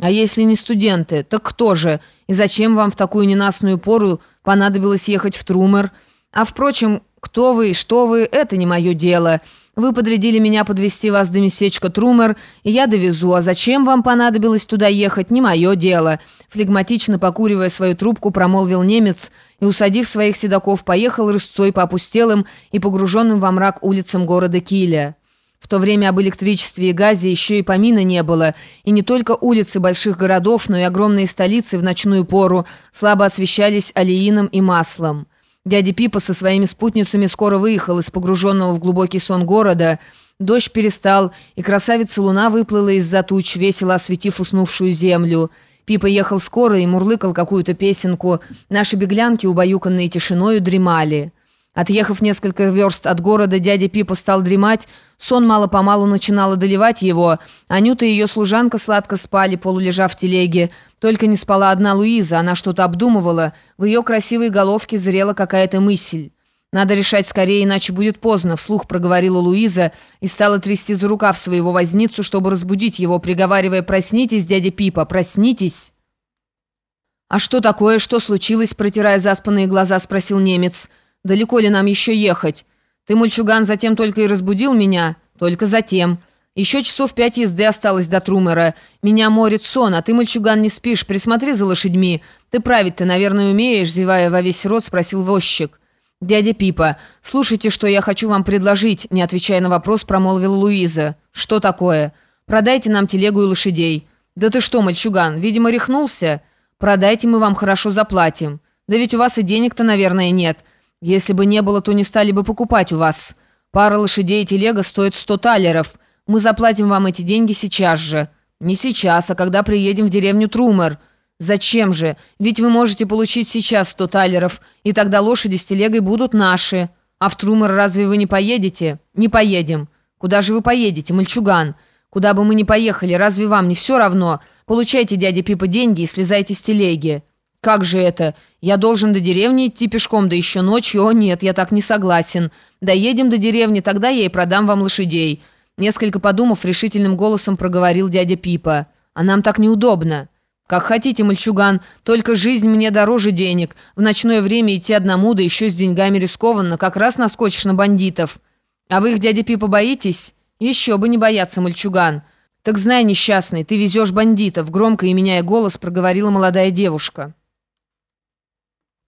А если не студенты, так кто же? И зачем вам в такую ненастную пору понадобилось ехать в Трумер? А впрочем, кто вы и что вы, это не мое дело. Вы подрядили меня подвести вас до местечка Трумер, и я довезу. А зачем вам понадобилось туда ехать, не мое дело». Флегматично покуривая свою трубку, промолвил немец и, усадив своих седаков, поехал рысцой по опустелым и погруженным во мрак улицам города Киля. В то время об электричестве и газе еще и помина не было, и не только улицы больших городов, но и огромные столицы в ночную пору слабо освещались алиином и маслом. Дядя Пипа со своими спутницами скоро выехал из погруженного в глубокий сон города. Дождь перестал, и красавица луна выплыла из-за туч, весело осветив уснувшую землю. Пипа ехал скоро и мурлыкал какую-то песенку. Наши беглянки, убаюканные тишиною, дремали. Отъехав несколько верст от города, дядя Пипа стал дремать. Сон мало-помалу начинал одолевать его. Анюта и ее служанка сладко спали, полулежа в телеге. Только не спала одна Луиза, она что-то обдумывала. В ее красивой головке зрела какая-то мысль. «Надо решать скорее, иначе будет поздно», — вслух проговорила Луиза и стала трясти за рукав своего возницу, чтобы разбудить его, приговаривая «Проснитесь, дядя Пипа, проснитесь!» «А что такое? Что случилось?» — протирая заспанные глаза, спросил немец. Далеко ли нам еще ехать? Ты, мальчуган, затем только и разбудил меня? Только затем. Еще часов пять езды осталось до Трумера. Меня морит сон, а ты, мальчуган, не спишь. Присмотри за лошадьми. Ты править-то, наверное, умеешь?» Зевая во весь рот, спросил возчик. «Дядя Пипа, слушайте, что я хочу вам предложить», не отвечая на вопрос, промолвила Луиза. «Что такое? Продайте нам телегу и лошадей». «Да ты что, мальчуган, видимо, рехнулся? Продайте, мы вам хорошо заплатим. Да ведь у вас и денег-то, наверное, нет». «Если бы не было, то не стали бы покупать у вас. Пара лошадей и телега стоит сто талеров. Мы заплатим вам эти деньги сейчас же». «Не сейчас, а когда приедем в деревню Трумер». «Зачем же? Ведь вы можете получить сейчас сто талеров, и тогда лошади с телегой будут наши. А в Трумер разве вы не поедете?» «Не поедем». «Куда же вы поедете, мальчуган?» «Куда бы мы ни поехали, разве вам не все равно? Получайте, дядя Пипа, деньги и слезайте с телеги». «Как же это? Я должен до деревни идти пешком, да еще ночью? О нет, я так не согласен. Доедем до деревни, тогда я и продам вам лошадей». Несколько подумав, решительным голосом проговорил дядя Пипа. «А нам так неудобно». «Как хотите, мальчуган, только жизнь мне дороже денег. В ночное время идти одному, да еще с деньгами рискованно, как раз наскочишь на бандитов. А вы их, дядя Пипа, боитесь?» «Еще бы не бояться, мальчуган». «Так знай, несчастный, ты везешь бандитов», громко и меняя голос, проговорила молодая девушка.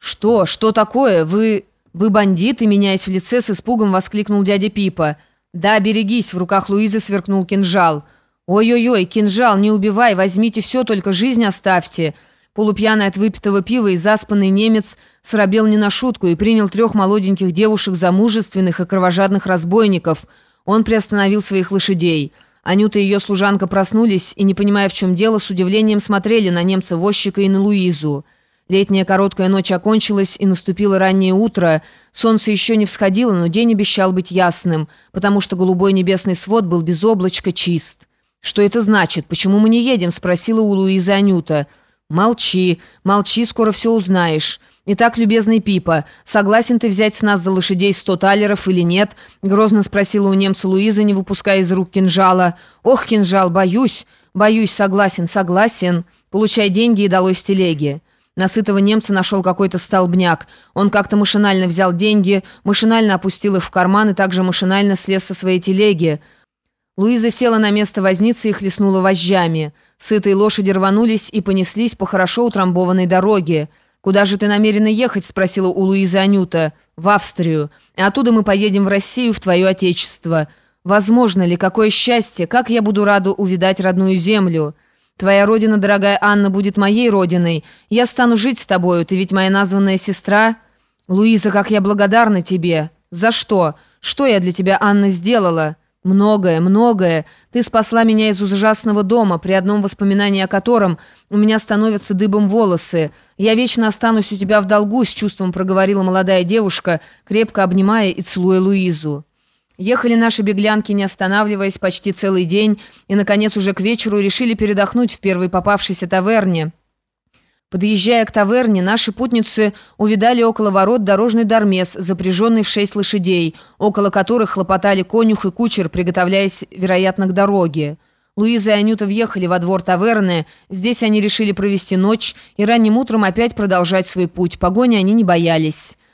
«Что? Что такое? Вы... вы бандиты?» Меняясь в лице, с испугом воскликнул дядя Пипа. «Да, берегись!» В руках Луизы сверкнул кинжал. «Ой-ой-ой, кинжал, не убивай, возьмите все, только жизнь оставьте!» Полупьяный от выпитого пива и заспанный немец срабел не на шутку и принял трех молоденьких девушек за мужественных и кровожадных разбойников. Он приостановил своих лошадей. Анюта и ее служанка проснулись и, не понимая, в чем дело, с удивлением смотрели на немца-возчика и на Луизу. Летняя короткая ночь окончилась, и наступило раннее утро. Солнце еще не всходило, но день обещал быть ясным, потому что голубой небесный свод был без облачка чист. «Что это значит? Почему мы не едем?» – спросила у Луизы Анюта. «Молчи, молчи, скоро все узнаешь. Итак, любезный Пипа, согласен ты взять с нас за лошадей сто талеров или нет?» – грозно спросила у немца Луиза, не выпуская из рук кинжала. «Ох, кинжал, боюсь, боюсь, согласен, согласен. Получай деньги и долой с телеги». Насытого немца нашел какой-то столбняк. Он как-то машинально взял деньги, машинально опустил их в карман и также машинально слез со своей телеги. Луиза села на место возницы и хлестнула вожжами. Сытые лошади рванулись и понеслись по хорошо утрамбованной дороге. «Куда же ты намерена ехать?» – спросила у Луизы Анюта. «В Австрию. И оттуда мы поедем в Россию, в твое отечество. Возможно ли, какое счастье, как я буду рада увидать родную землю?» Твоя родина, дорогая Анна, будет моей родиной. Я стану жить с тобою, ты ведь моя названная сестра. Луиза, как я благодарна тебе. За что? Что я для тебя, Анна, сделала? Многое, многое. Ты спасла меня из ужасного дома, при одном воспоминании о котором у меня становятся дыбом волосы. Я вечно останусь у тебя в долгу, с чувством проговорила молодая девушка, крепко обнимая и целуя Луизу. Ехали наши беглянки, не останавливаясь, почти целый день, и, наконец, уже к вечеру решили передохнуть в первой попавшейся таверне. Подъезжая к таверне, наши путницы увидали около ворот дорожный дармес, запряженный в шесть лошадей, около которых хлопотали конюх и кучер, приготовляясь, вероятно, к дороге. Луиза и Анюта въехали во двор таверны. Здесь они решили провести ночь и ранним утром опять продолжать свой путь. Погони они не боялись.